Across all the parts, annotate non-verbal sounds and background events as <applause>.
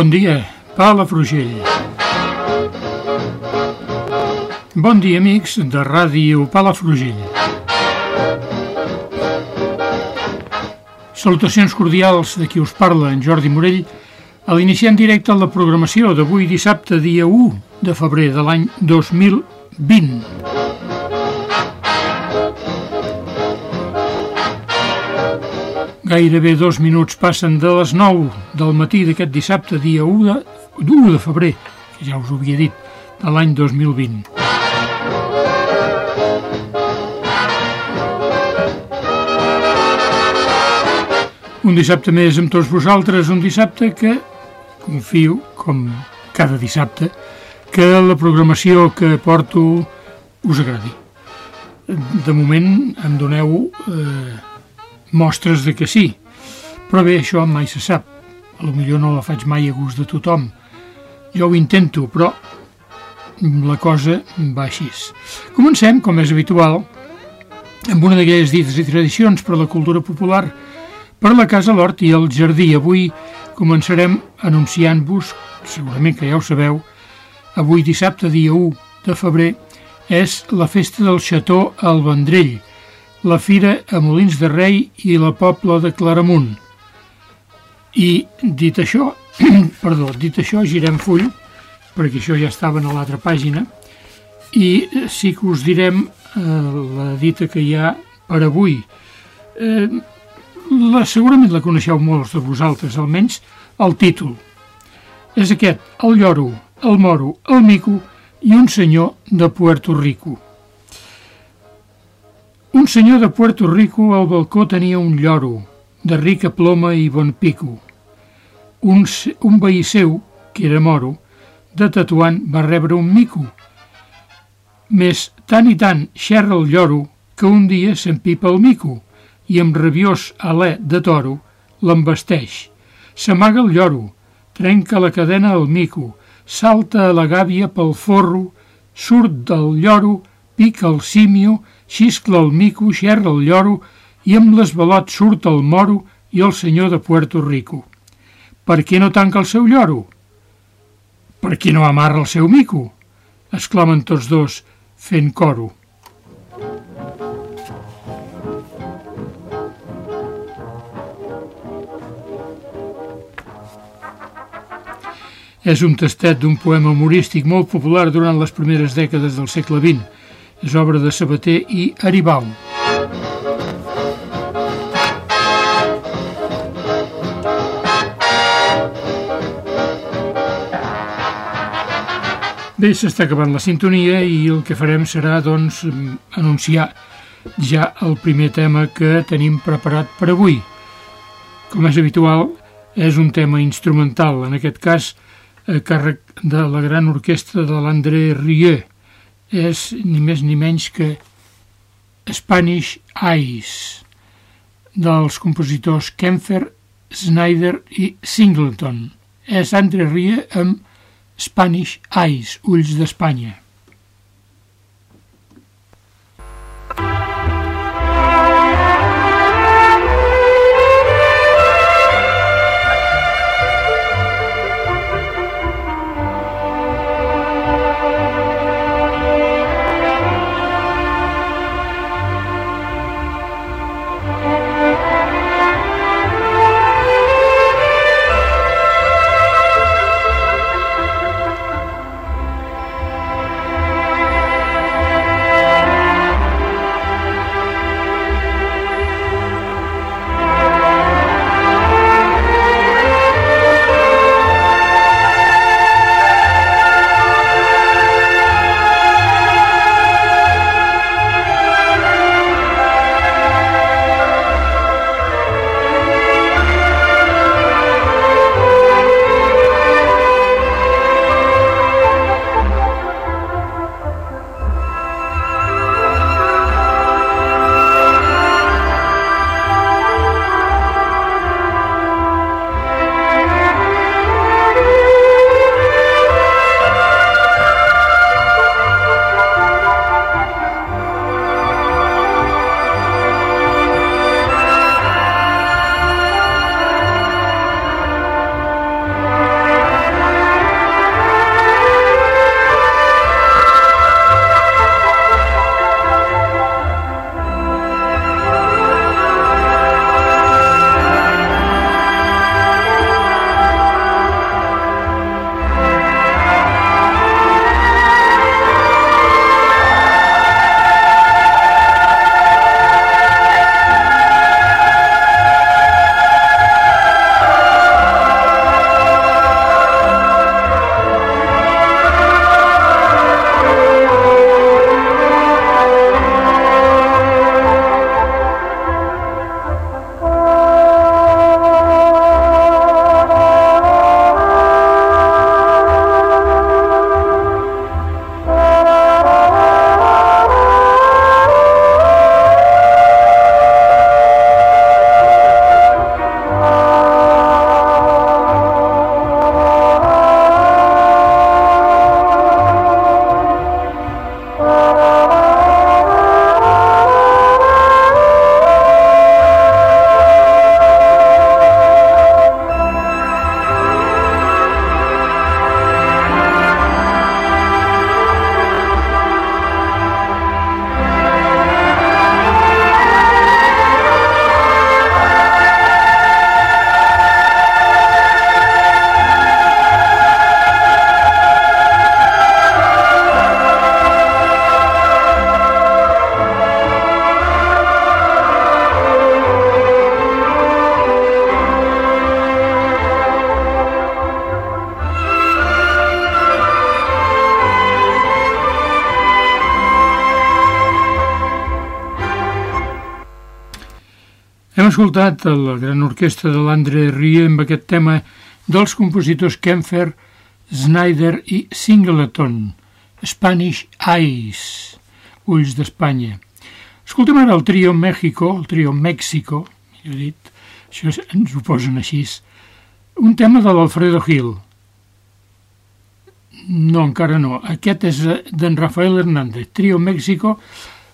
Bon dia, Palafrugell. Bon dia, amics de Ràdio Palafrugell. Salutacions cordials de qui us parla, en Jordi Morell, a l'iniciar en directe la programació d'avui dissabte, dia 1 de febrer de l'any 2020. Gairebé dos minuts passen de les 9 del matí d'aquest dissabte, dia 1 de, 1 de febrer, que ja us ho havia dit, de l'any 2020. Un dissabte més amb tots vosaltres, un dissabte que confio, com cada dissabte, que la programació que porto us agradi. De moment em doneu eh, mostres de que sí, però bé, això mai se sap. A lo millor no la faig mai a gust de tothom. Jo ho intento, però la cosa va així. Comencem, com és habitual, amb una d'aquelles dites i tradicions per a la cultura popular, per la Casa l'Hort i el Jardí. Avui començarem anunciant-vos, segurament que ja ho sabeu, avui dissabte, dia 1 de febrer, és la festa del Xató al Vendrell, la Fira a Molins de Rei i la Pobla de Claramunt. I dit això, <clears throat> perdó, dit això, girem full, perquè això ja estava a l'altra pàgina, i sí que us direm eh, la dita que hi ha per avui. Eh, la, segurament la coneixeu molts de vosaltres, almenys el títol. És aquest, el lloro, el moro, el mico i un senyor de Puerto Rico. Un senyor de Puerto Rico al balcó tenia un lloro, de rica ploma i bon pico. Un, un veí seu, que era moro, de tatuant va rebre un mico. Més tant i tant xerra el lloro que un dia s'empipa el mico i amb rabiós alè de toro l'embesteix. S'amaga el lloro, trenca la cadena al mico, salta a la gàbia pel forro, surt del lloro, pica el símio, xiscla el mico, xerra el lloro i amb l'esbalot surt el moro i el senyor de Puerto Rico. Per què no tanca el seu lloro? Per què no amarra el seu mico? exclamen tots dos, fent coro. És un tastet d'un poema humorístic molt popular durant les primeres dècades del segle XX. És obra de Sabater i Aribau. Bé, s'està acabant la sintonia i el que farem serà, doncs, anunciar ja el primer tema que tenim preparat per avui. Com és habitual, és un tema instrumental, en aquest cas, a càrrec de la gran orquestra de l'André Rieu. És ni més ni menys que Spanish Eyes, dels compositors Kempfer, Snyder i Singleton. És André Rieu amb Spanish Eyes, ulls d'Espanya. Hem escoltat la gran orquestra de l'Andre Rie amb aquest tema dels compositors Kempfer, Snyder i Singleton, Spanish Eyes, Ulls d'Espanya. Escoltem ara el trio México, el trio México, millor dit, això ens ho posen així, un tema de l'Alfredo Gil. No, encara no. Aquest és d'en Rafael Hernández. Trio México,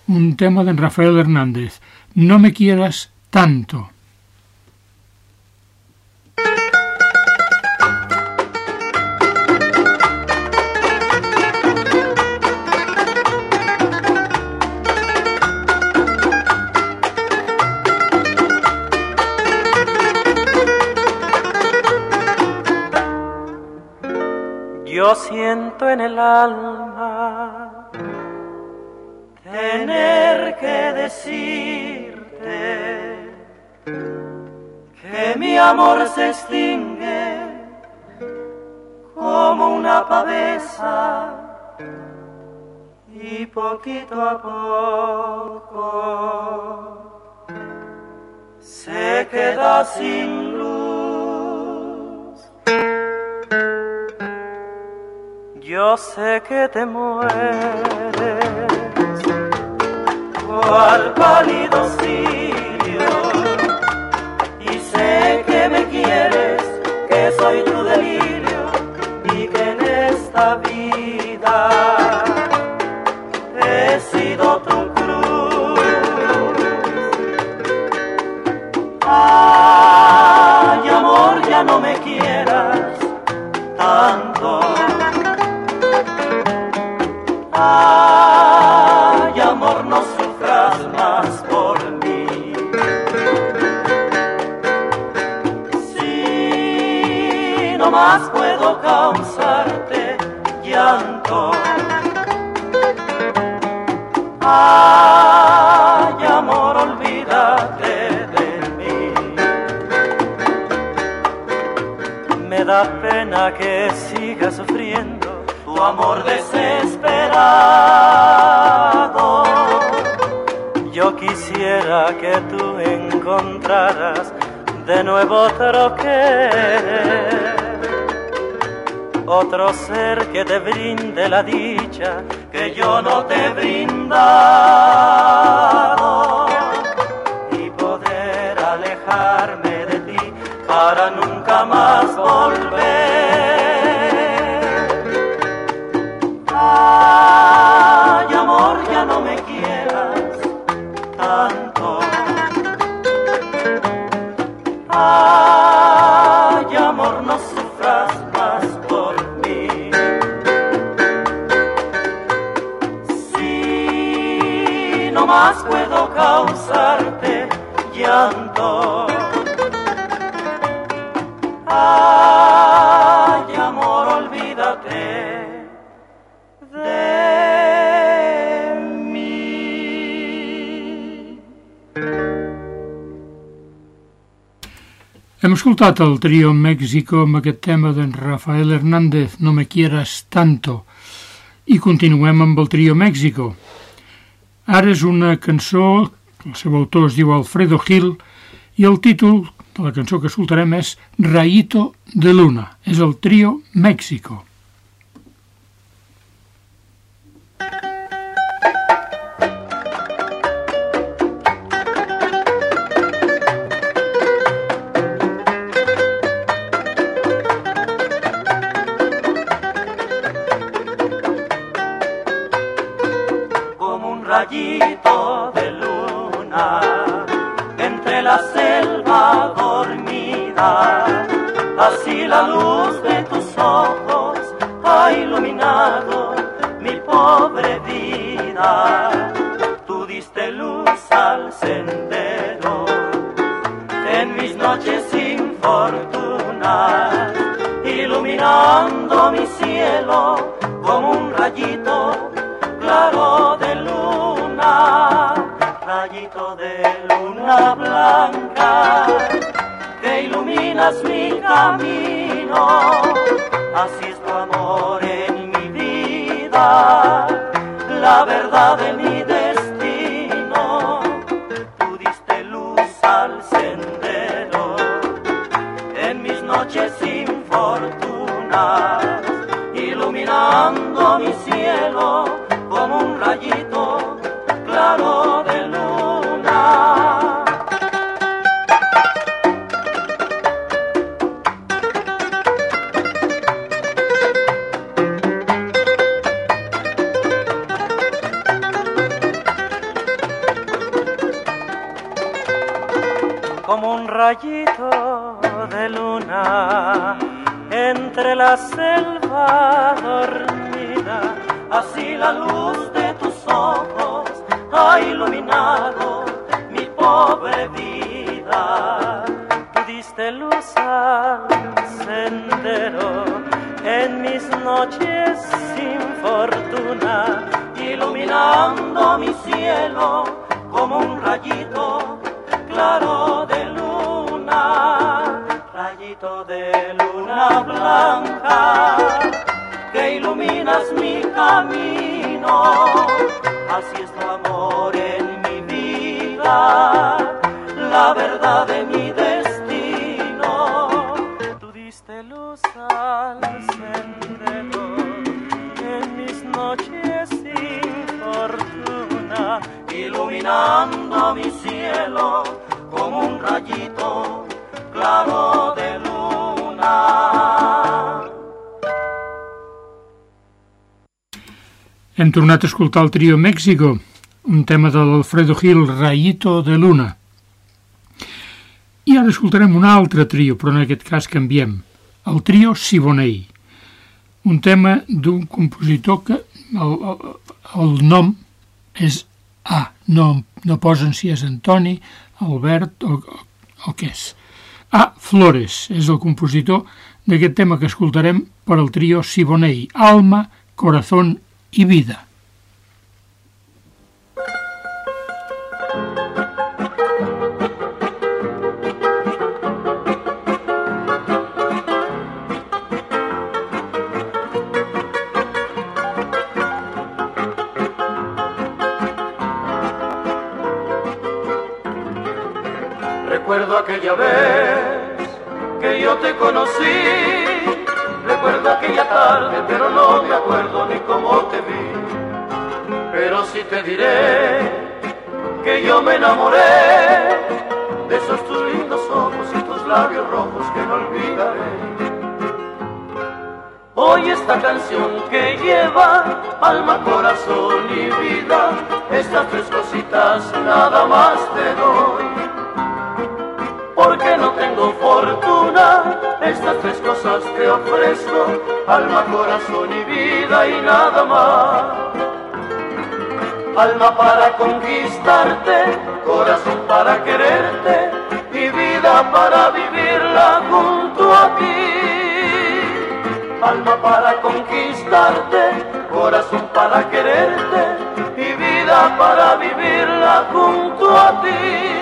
un tema d'en Rafael Hernández. No me quieras tanto. Yo siento en el alma tener que decirte que mi amor se extingue como una pavesa y poquito a poco se queda sin luz. Yo sé que te mueres cual pálido cirio soy tu delirio y que en esta vida amor desesperado. Yo quisiera que tú encontraras de nuevo otro otro ser que te brinde la dicha que yo no te he brindado Ay, amor, olvídate de mí. Hem escoltat el trio México amb aquest tema d'en Rafael Hernández, No me quieras tanto, i continuem amb el trio México. Ara és una cançó, el seu autor es diu Alfredo Gil, i el títol la cançó que escoltarem és Rayito de Luna. És el trio México. Iluminando mi cielo tornat a escoltar el trio México, un tema de l'Alfredo Gil, Rayito de Luna. I ara escoltarem un altre trio, però en aquest cas canviem, el trio Siboney, un tema d'un compositor que el, el, el nom és A, no, no posen si és Antoni, Albert o, o, o què és. A. Flores és el compositor d'aquest tema que escoltarem per al trio Siboney, Alma, Corazón i Vida. Recuerdo aquella vez que yo te conocí, recuerdo aquella tarde, pero no me acuerdo ni cómo te vi. Pero sí te diré que yo me enamoré de esos tus lindos ojos y tus labios rojos que no olvidaré. Hoy esta canción que lleva alma, corazón y vida, estas tres cositas nada más te doy porque no tengo fortuna. Estas tres cosas te ofrezco, alma, corazón y vida y nada más. Alma para conquistarte, corazón para quererte y vida para vivirla junto a ti. Alma para conquistarte, corazón para quererte y vida para vivirla junto a ti.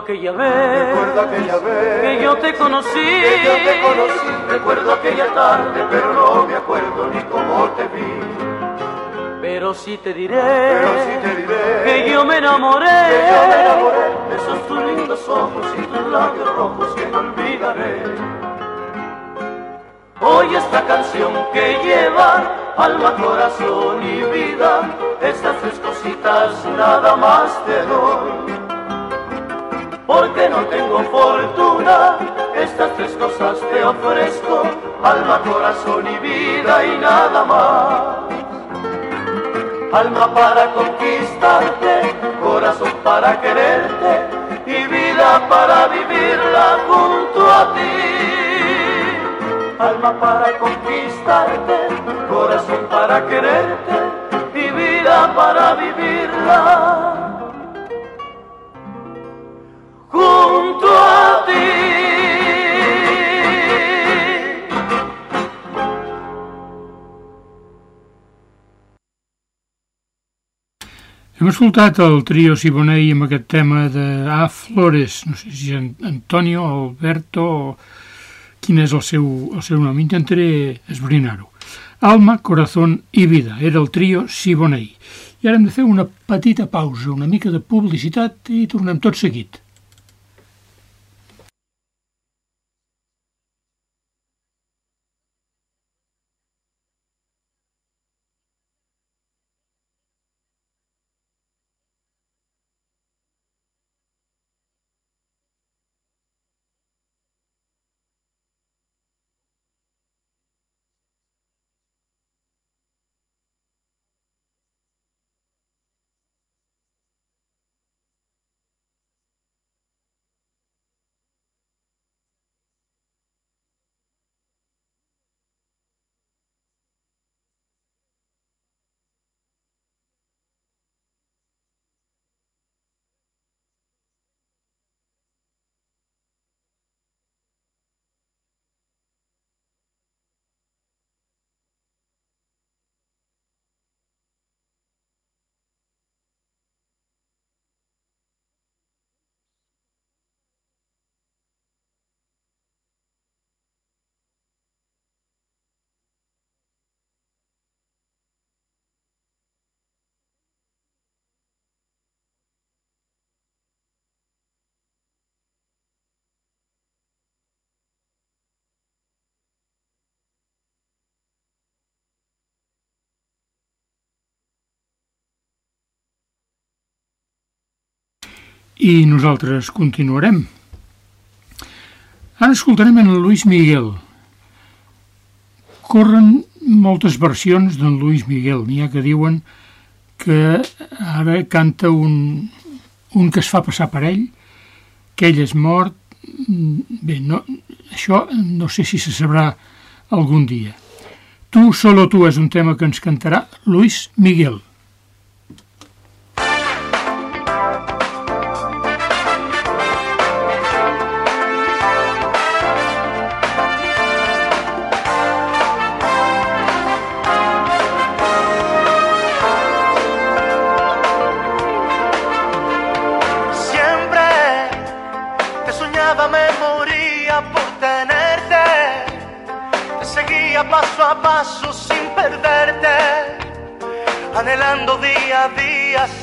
Aquella vez, Recuerdo aquella vez que yo te conocí, que yo te conocí. Recuerdo aquella tarde, pero no me acuerdo ni cómo te vi. pero sí te diré, Pero sí te diré que yo me enamoré, que yo me enamoré de esos tus lindos ojos y tus labios rojos que no olvidaré. Hoy esta canción que lleva alma, corazón y vida, estas tres cositas nada más te doy. Porque no tengo fortuna, estas tres cosas te ofrezco, alma, corazón y vida y nada más. Alma para conquistarte, corazón para quererte y vida para vivirla junto a ti. Alma para conquistarte, corazón para quererte y vida para vivirla junto a ti. Hem escoltat el trio Siboney amb aquest tema de A Flores, no sé si Antonio, Alberto o quin és el seu, el seu nom, intentaré esbrinar-ho. Alma, Corazón i Vida, era el trio Siboney. I ara hem de fer una petita pausa, una mica de publicitat i tornem tot seguit. I nosaltres continuarem. Ara escoltarem en Luis Miguel. Corren moltes versions d'en Luis Miguel. N'hi ha que diuen que ara canta un, un que es fa passar per ell, que ell és mort. Bé, no, això no sé si se sabrà algun dia. Tu, solo tu, és un tema que ens cantarà Luis Miguel. Día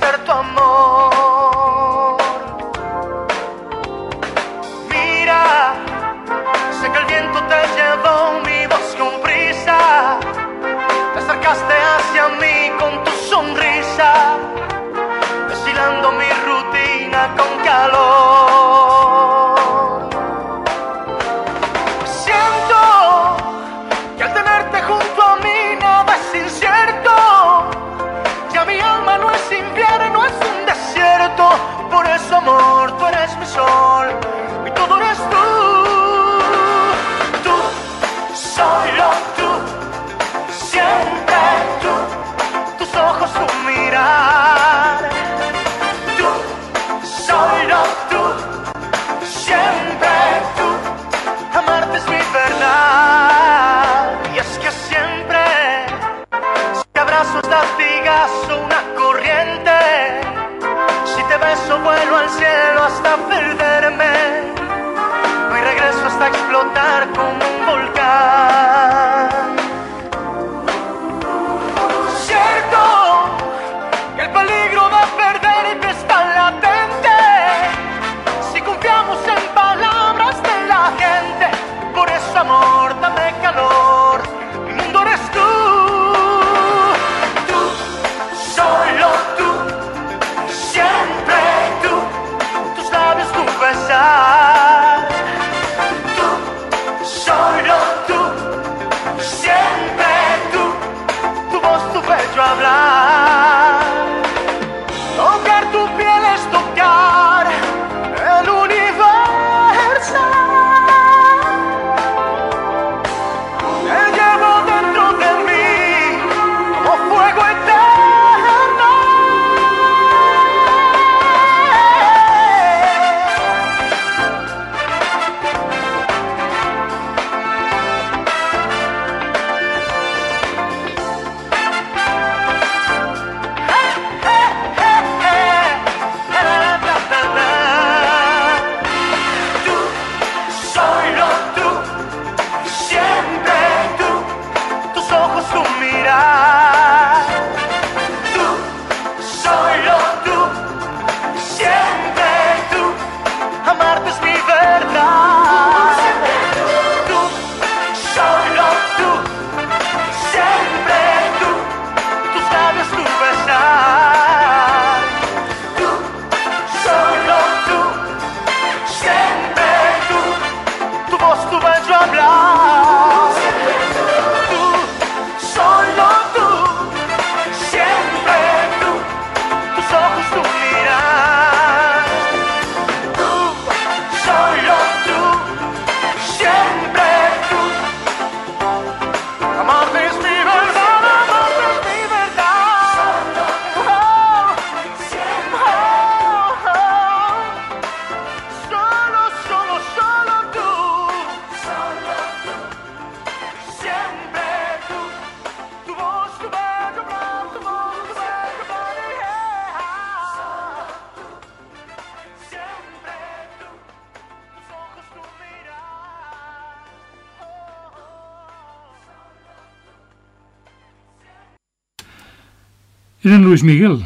Luis Miguel,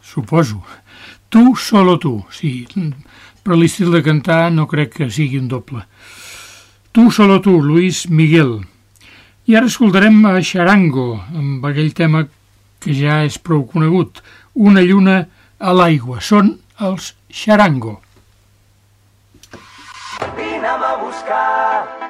suposo. Tu, solo tu, sí. Però l'estil de cantar no crec que sigui un doble. Tu, solo tu, Luis Miguel. I ara escoltarem a Xarango, amb aquell tema que ja és prou conegut, Una lluna a l'aigua. Són els Xarango. Vine'm a buscar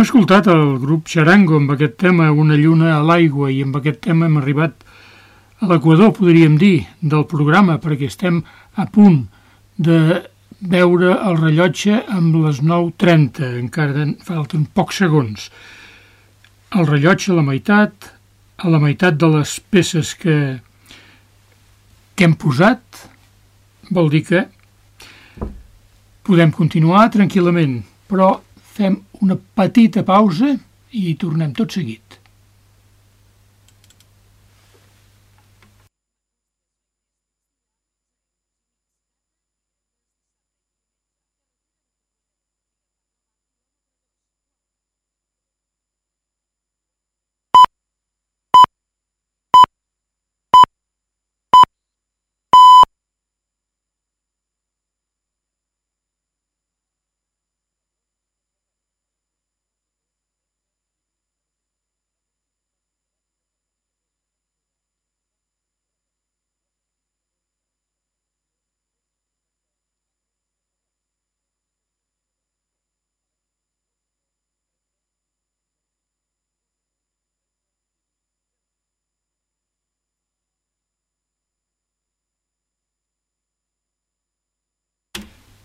Hem escoltat el grup Xarango amb aquest tema Una lluna a l'aigua i amb aquest tema hem arribat a l'equador, podríem dir, del programa perquè estem a punt de veure el rellotge amb les 9.30, encara falten pocs segons. El rellotge a la meitat, a la meitat de les peces que, que hem posat, vol dir que podem continuar tranquil·lament, però Fem una petita pausa i tornem tot seguit.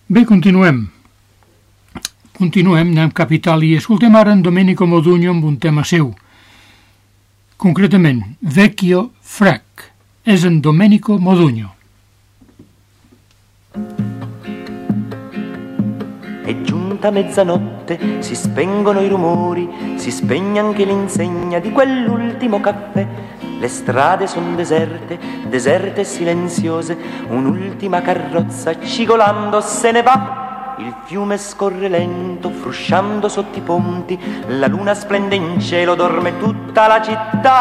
Bé, continuem. Continuem, anem cap a Itàlia i escoltem ara en Domenico Modugno amb un tema seu. Concretament, Vecchio Frac. És en Domenico Modugno. È giunta mezzanotte, si spengono i rumori, si spegne anche l'insegna di quell'ultimo caffè. Le strade sono deserte, deserte e silenziose, un'ultima carrozza cigolando se ne va. Il fiume scorre lento, frusciando sotto i ponti, la luna splende in cielo, dorme tutta la città.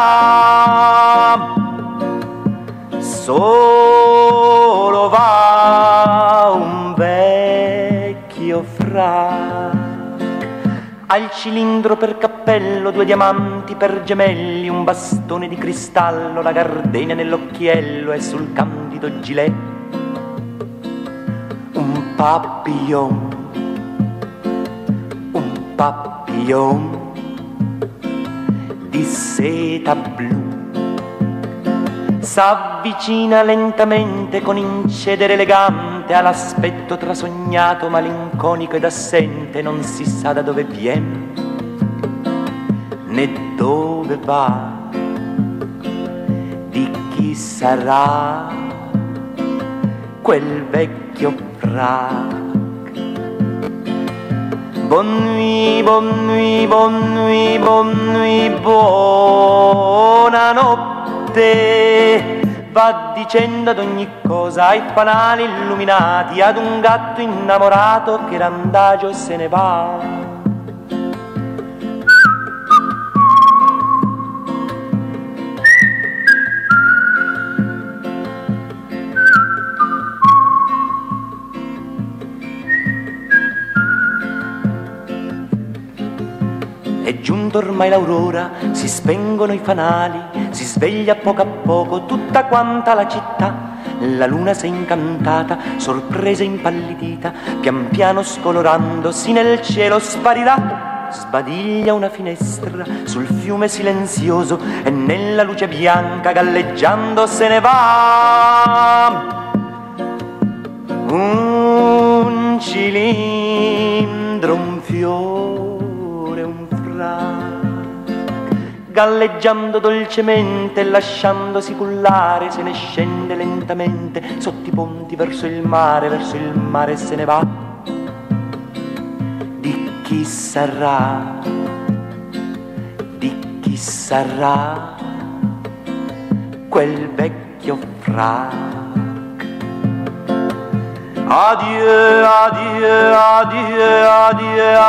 Solo va un vecchio fra. Al cilindro per cappello, due diamanti per gemelli, un bastone di cristallo, la gardenia nell'occhiello e sul candido gilet un papillon, un papillon di seta blu. S'avvicina lentamente con incedere elegante all'aspetto trasognato, malinconico ed assente, non si sa da dove viene né dove va, di chi sarà quel vecchio nuit, bon nuit, bon nuit, buonanotte. Va dicendo ad ogni cosa ai fanali illuminati, ad un gatto innamorato che randagio se ne va. È giunto ormai l'aurora, si spengono i fanali, si sveglia a poco a poco tutta quanta la città. La luna s'è incantata, sorpresa e impallidita, pian piano scolorandosi nel cielo sparirà. Sbadiglia una finestra sul fiume silenzioso e nella luce bianca galleggiando se ne va. Un cilindro, un fiore, galleggiando dolcemente, lasciandosi cullare, se ne scende lentamente sotto i ponti verso il mare, verso il mare se ne va. Di chi sarà? Di chi sarà quel vecchio frac? Adieu, adieu, adieu, adieu,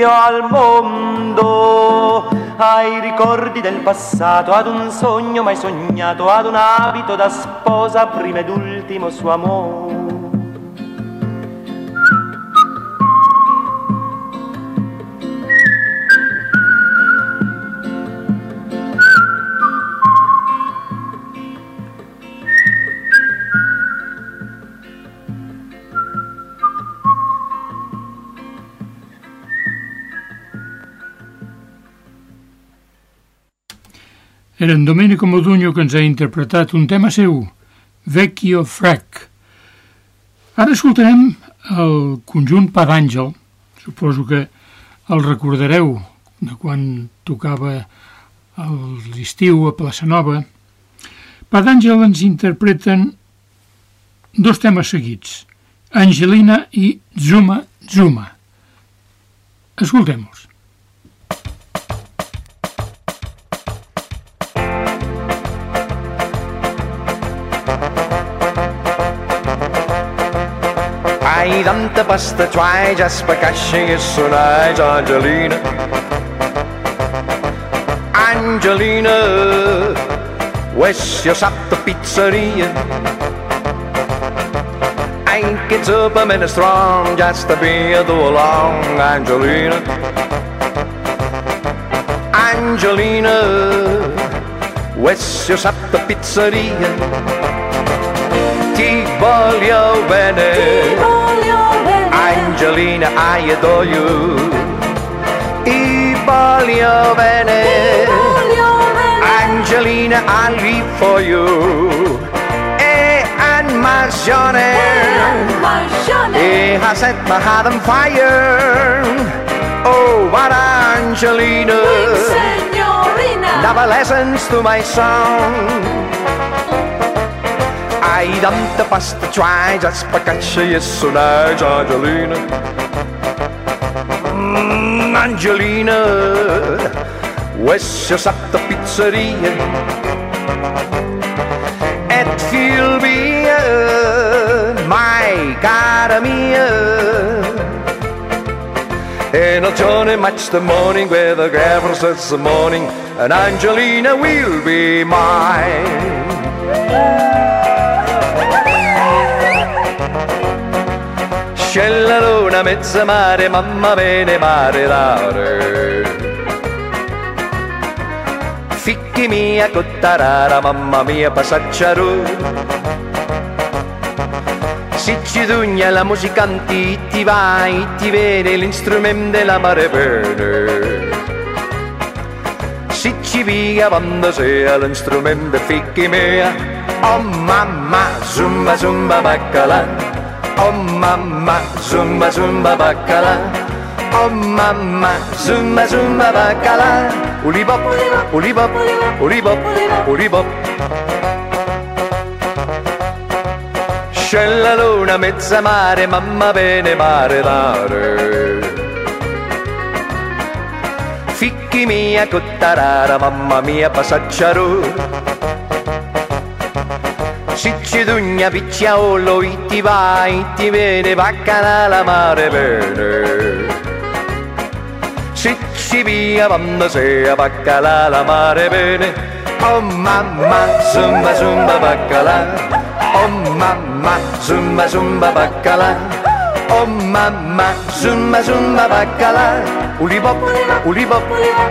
addio al mondo, ai ricordi del passato, ad un sogno mai sognato, ad un abito da sposa, prima ed ultimo suo amore. Era en Domenico Modugno que ens ha interpretat un tema seu, Vecchio Frac. Ara escoltarem el conjunt Pa d'Àngel. Suposo que el recordareu de quan tocava l'estiu a Plaça Nova. Pa d'Àngel ens interpreten dos temes seguits, Angelina i Zuma Zuma. Escoltem-los. the bus to try just because she is so nice, Angelina. Angelina, where's your shop, the pizzeria? Ain't it super many strong just to be a do along, Angelina. Angelina, where's your shop, the pizzeria? Ti voglio bene. Ti voglio Angelina, I adore you. I voglio bene. Angelina, I live for you. E and my my Johnny. Well, my Johnny. He has set my heart on fire. Oh, what Angelina. Never listens to my song. Hij dampte pas te twijt, als pakketje is zo uit, Angelina. Mm, Angelina, westjes op de pizzeria. Het viel weer, mijn cara in a Johnny match the morning where the gravel sets the morning, and Angelina will be mine. C'è la luna mezza mare, mamma bene mare dare. Ficchi mia cottarara, mamma mia passacciaru. Si ci dugna la musicanti, ti vai, ti vede l'instrumento della mare bene. Si ci via quando sia l'instrumento ficchi mia. Oh mamma, zumba zumba baccalà. Oh mamma, zumba zumba baccalà. Oh mamma, zumba zumba baccalà. Ulibop, ulibop, ulibop, ulibop. C'è la luna mezza mare, mamma bene mare dare. Ficchi mia cottarara, mamma mia passacciaru. Si ci dugna picciaolo, ti vai, ti viene, vaccana la mare bene. Si ci via quando sei baccalà la mare bene. Oh mamma, zumba zumba baccalà. Oh mamma, zumba zumba baccalà. Oh mamma, zumba zumba baccalà. Ulibop, ulibop,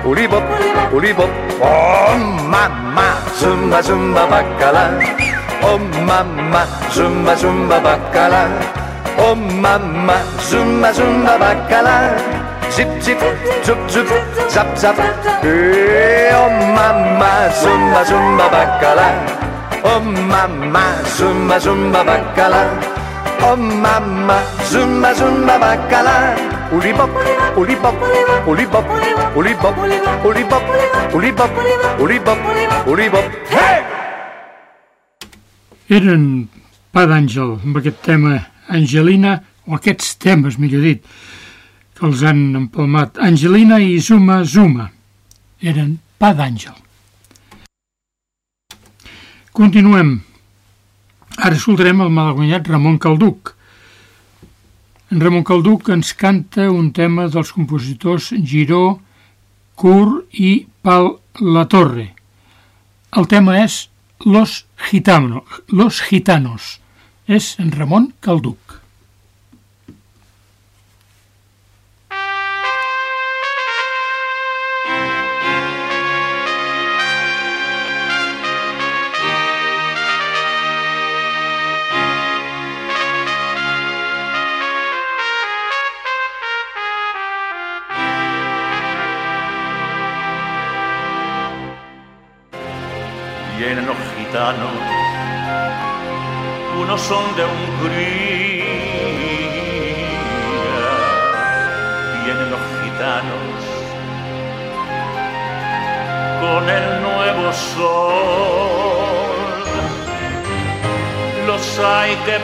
ulibop, ulibop. Oh mamma, zumba zumba baccalà. 엄마마 줌마 줌마 바까라. 엄마마 줌마 줌마 바까라. 집집 줍줍 잡잡. 에 그 엄마마 줌마 줌마 바까라. 엄마마 줌마 줌마 바까라. 엄마마 줌마 줌마 바까라. 우리법 우리법 우리법 우리법 우리법 우리법 우리법 우리법 우리법. 헤이! Eren Pa d'Àngel, amb aquest tema Angelina, o aquests temes, millor dit, que els han empalmat Angelina i Zuma Zuma. Eren Pa d'Àngel. Continuem. Ara escoltarem el malaguanyat Ramon Calduc. En Ramon Calduc ens canta un tema dels compositors Giró, Cur i Pal La Torre. El tema és Los Gitanos. Los Gitanos. És en Ramon Calduc.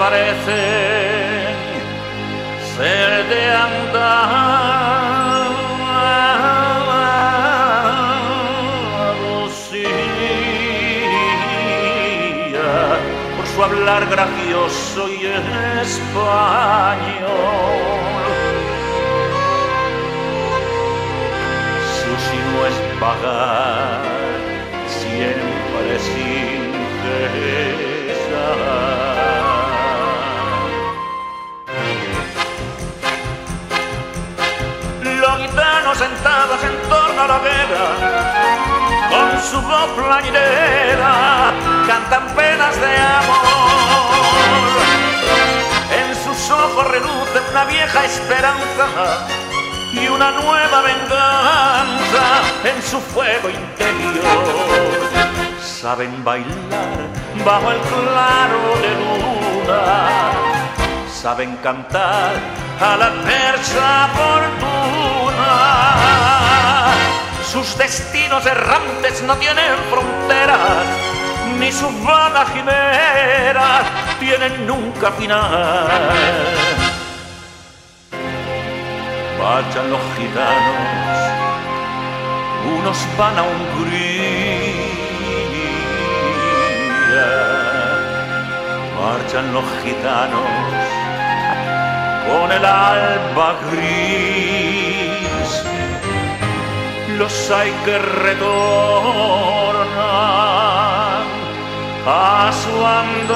Parecen ser de Andalucía por su hablar gracioso y español. Su sino es pagar siempre sin cesar. Sentados en torno a la hoguera, con su voz plañidera, cantan penas de amor. En sus ojos reluce una vieja esperanza y una nueva venganza en su fuego interior. Saben bailar bajo el claro de luna saben cantar a la adversa fortuna. Sus destinos errantes no tienen fronteras, ni sus vanas quimeras tienen nunca final. Vayan los gitanos, unos van a Hungría, marchan los gitanos con el alba gris, los hay que retornan a su Andalucía,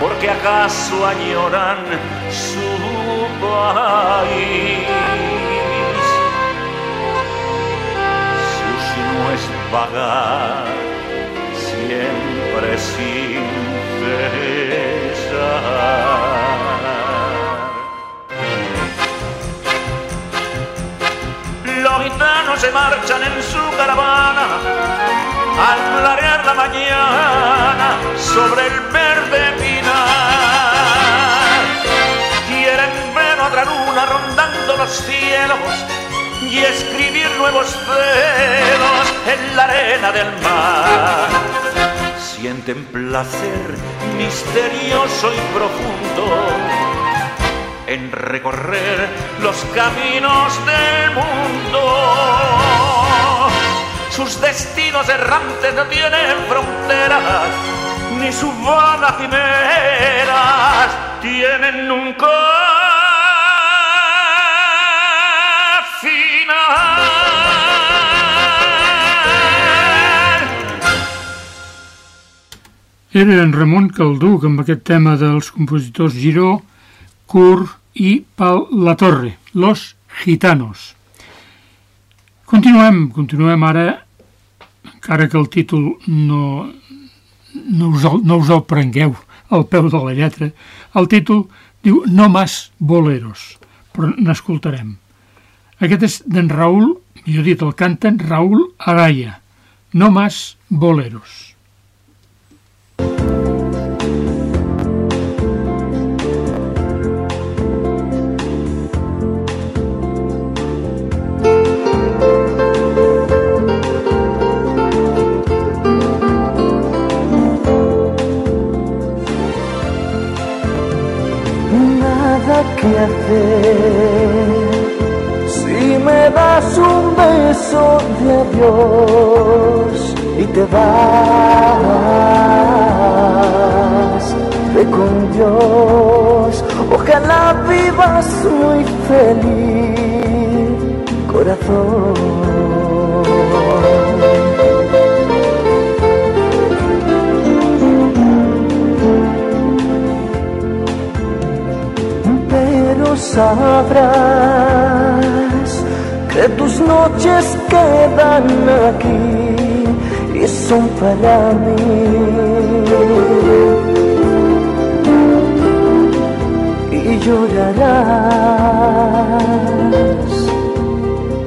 porque acaso añoran su país. Su no es vagar, siempre Los gitanos se marchan en su caravana al clarear la mañana sobre el verde pinar. Quieren ver otra luna rondando los cielos y escribir nuevos celos en la arena del mar. Sienten placer misterioso y profundo en recorrer los caminos del mundo. Sus destinos errantes no tienen fronteras, ni sus vanas quimeras tienen final. Era en Ramon Calduc amb aquest tema dels compositors Giró, Cur i Pal La Torre, Los Gitanos. Continuem, continuem ara, encara que el títol no, no, us, no us el prengueu al peu de la lletra, el títol diu No más boleros, però n'escoltarem. Aquest és d'en Raül, millor dit, el canten Raül Araya, No más boleros. Si me das un beso de adiós y te vas, ve con Dios. Ojalá vivas muy feliz, corazón. Sabrás que tus noches quedan aquí y son para mí. Y llorarás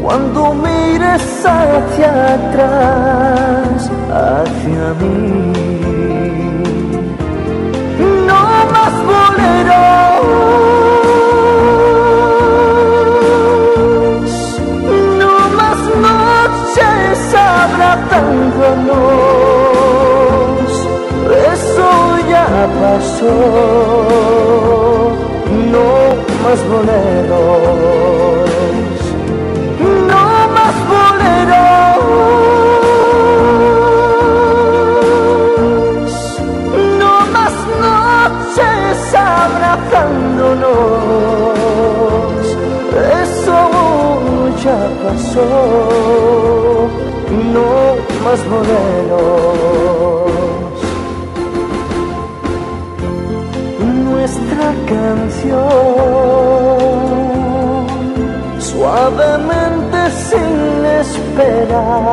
cuando mires hacia atrás, hacia mí. No más boleros, no más boleros, no más boleros. No más noches abrazándonos, eso ya pasó. No más boleros. Nuestra canción, suavemente sin esperar,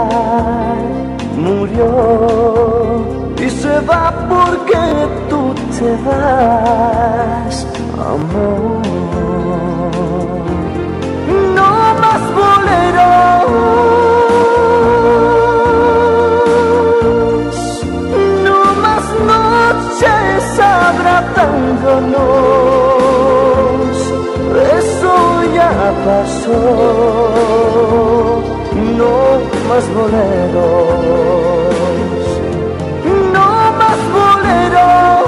murió. Y se va porque tú te vas, amor. No más boleros, no más boleros, no más boleros,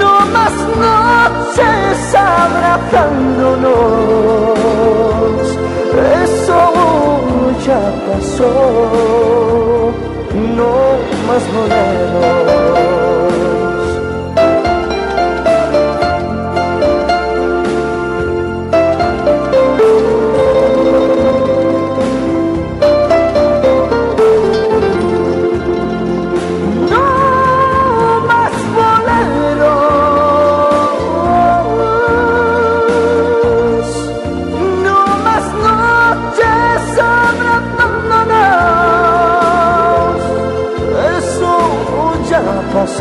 no más noches abrazándonos, eso ya pasó, no más boleros.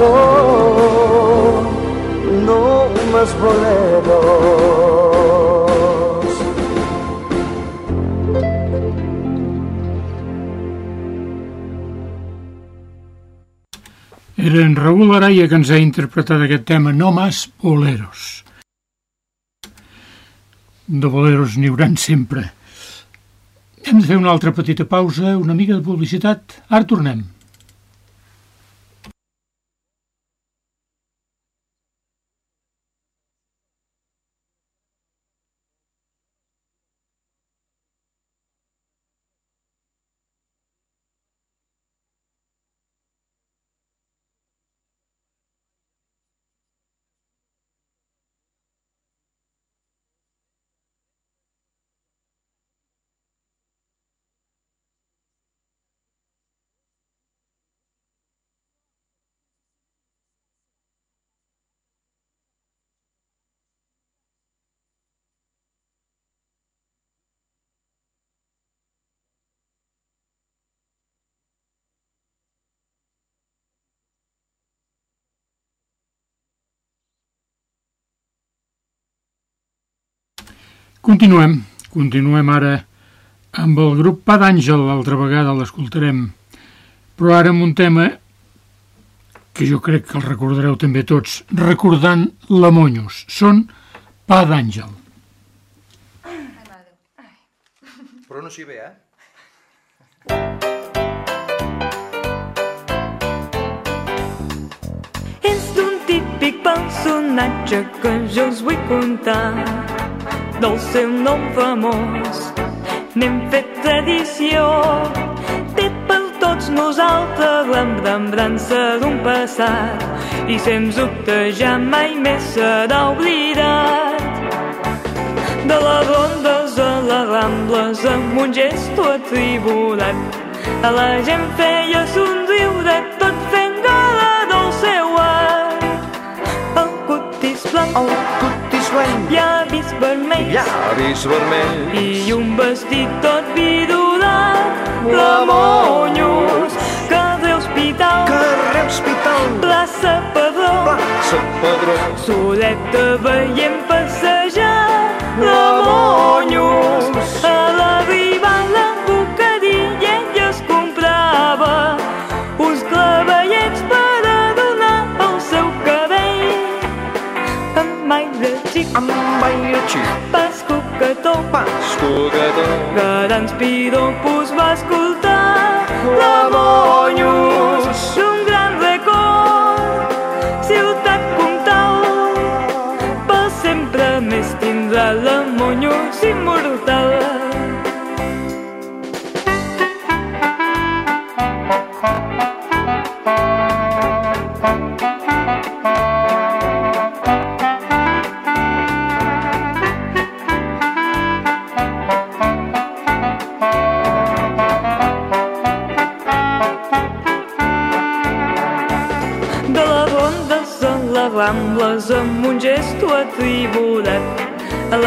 Pasó, no más boleros. Era en Raül Araya que ens ha interpretat aquest tema No más boleros. De boleros n'hi hauran sempre. Hem de fer una altra petita pausa, una mica de publicitat. Ara tornem. Continuem. Continuem ara amb el grup Pa d'Àngel, l'altra vegada l'escoltarem, però ara amb un tema que jo crec que el recordareu també tots, recordant l'Amonyos. Són Pa d'Àngel. Però no s'hi ve, eh? És d'un típic personatge que jo us vull contar del seu nom famós. N'hem fet tradició, té per tots nosaltres l'embrança d'un passat i sens dubte ja mai més serà oblidat. De les rondes a les rambles amb un gesto atribulat a la gent feia somriure tot fent gala del seu art. El cutis blanc, El cutis blanc, llavis vermells llavis vermells, i un vestit tot vidulat. L'Amonyos, carrer Hospital, carrer Hospital, plaça Pedró, plaça Pedró, Soleta veiem passejar l'Amonyos. Xic, pas coquetó, pas coquetó, grans piropos va escoltar l'Amonyos. Un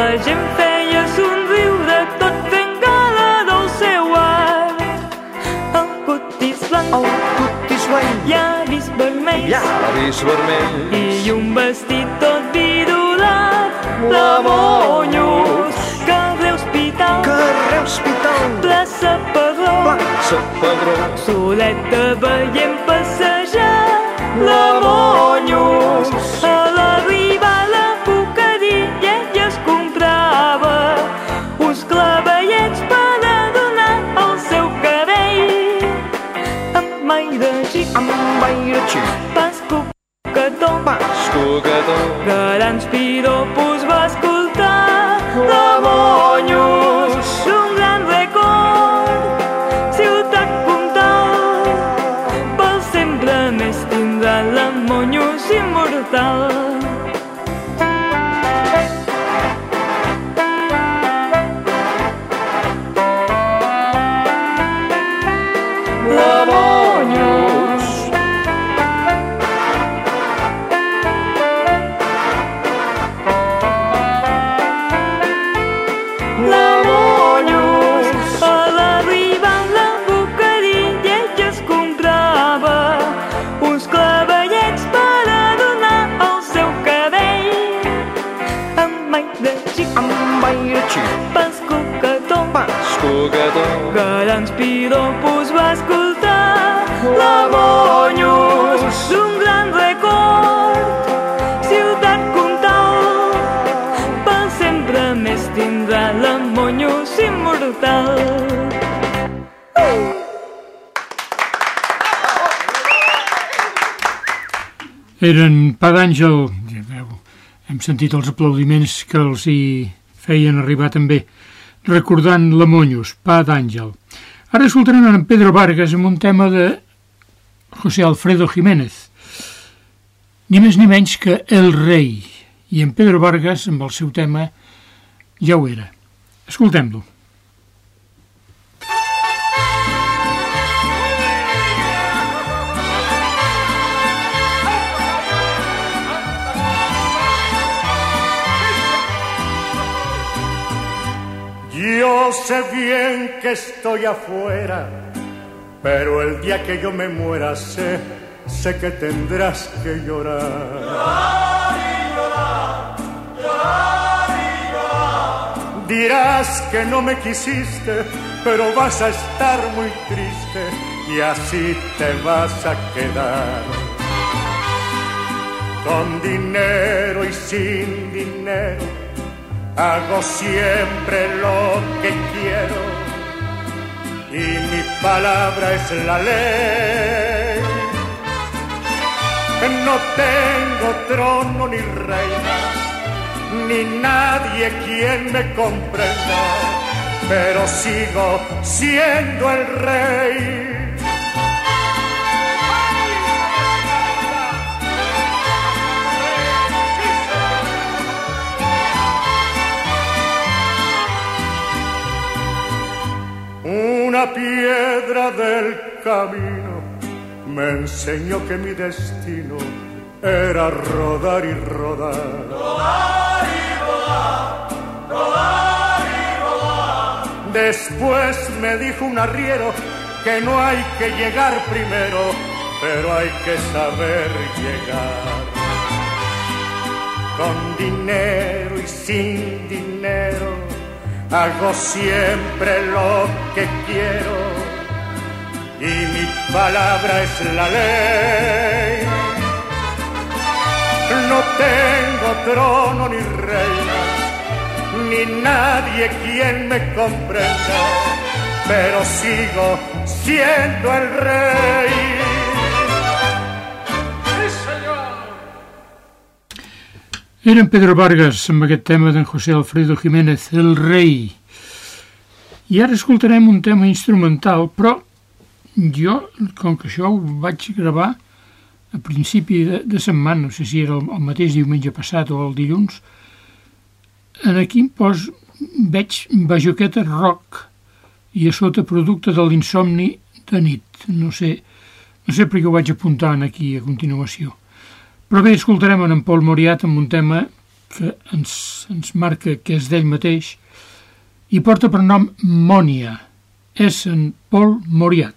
la gent feia somriure tot fent gala del seu art. El cutis blanc, el cutis blanc, llavis vermells. Llavis vermells, i un vestit tot vidulat. L'Amonyos, carrer Hospital, carrer Hospital, plaça Pedró, plaça Pedró, Soleta veiem passejar la Eren Pa d'Àngel, ja veu, hem sentit els aplaudiments que els hi feien arribar també, recordant la Monyos, Pa d'Àngel. Ara escoltarem en Pedro Vargas amb un tema de José Alfredo Jiménez, ni més ni menys que El Rei, i en Pedro Vargas amb el seu tema ja ho era. Escoltem-lo. Yo sé bien que estoy afuera, pero el día que yo me muera sé, sé que tendrás que llorar. Dirás que no me quisiste, pero vas a estar muy triste y así te vas a quedar. Con dinero y sin dinero hago siempre lo que quiero y mi palabra es la ley. No tengo trono ni reina, ni nadie quien me comprenda, pero sigo siendo el rey. Una piedra del camino me enseñó que mi destino era rodar y rodar. Después me dijo un arriero que no hay que llegar primero, pero hay que saber llegar. Con dinero y sin dinero hago siempre lo que quiero y mi palabra es la ley. No tengo trono ni reina, ni nadie quien me comprenda, pero sigo siendo el rey. Era en Pedro Vargas amb aquest tema d'en José Alfredo Jiménez, El rei. I ara escoltarem un tema instrumental, però jo, com que això ho vaig gravar a principi de, de setmana, no sé si era el, el mateix diumenge passat o el dilluns, en aquí em pos, veig bajoqueta rock i a sota producte de l'insomni de nit. No sé, no sé per què ho vaig apuntar aquí a continuació. Però bé, escoltarem en Paul Moriat amb un tema que ens, ens marca que és d'ell mateix i porta per nom Mònia. És en Paul Moriat.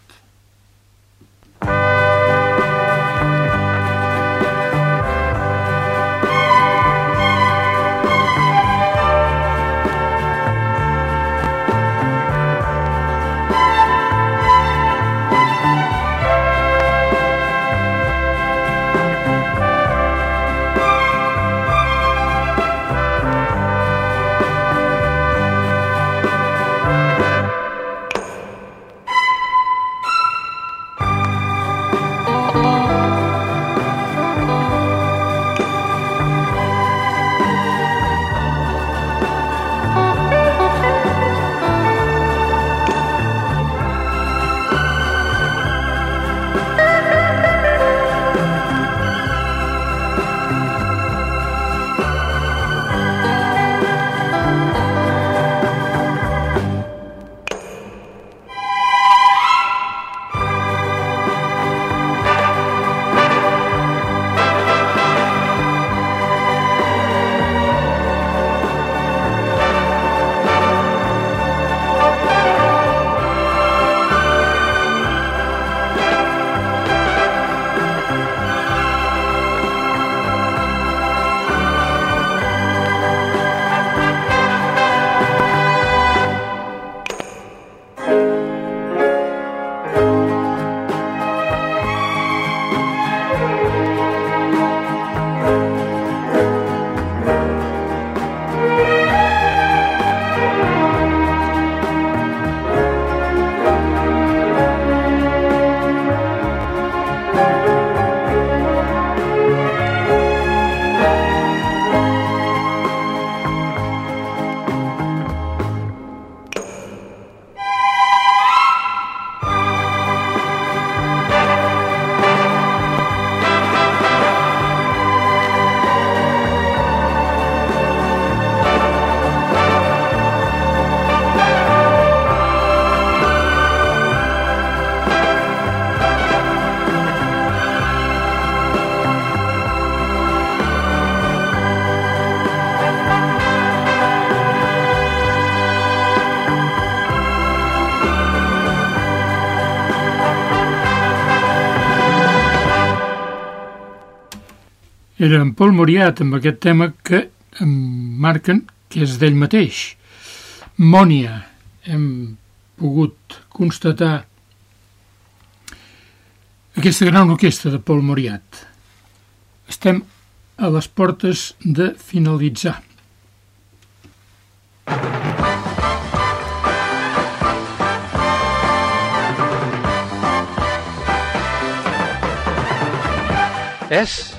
Era en Paul Moriat amb aquest tema que em marquen que és d'ell mateix. Mònia, hem pogut constatar aquesta gran orquestra de Paul Moriat. Estem a les portes de finalitzar. És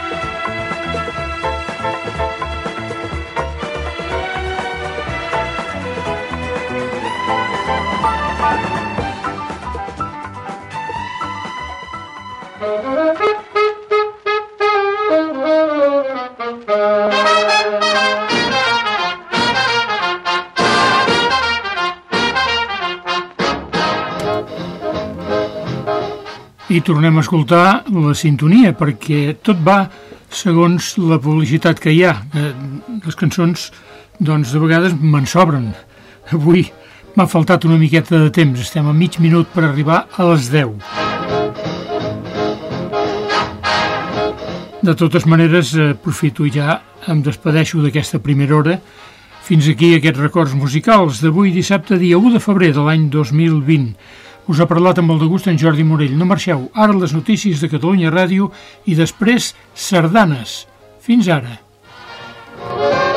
Tornem a escoltar la sintonia, perquè tot va segons la publicitat que hi ha. Eh, les cançons, doncs, de vegades me'n sobren. Avui m'ha faltat una miqueta de temps, estem a mig minut per arribar a les 10. De totes maneres, aprofito ja em despedeixo d'aquesta primera hora. Fins aquí aquests records musicals d'avui dissabte, dia 1 de febrer de l'any 2020. Us ha parlat amb molt de gust en Jordi Morell. No marxeu, ara les notícies de Catalunya Ràdio i després sardanes. Fins ara. Thank you.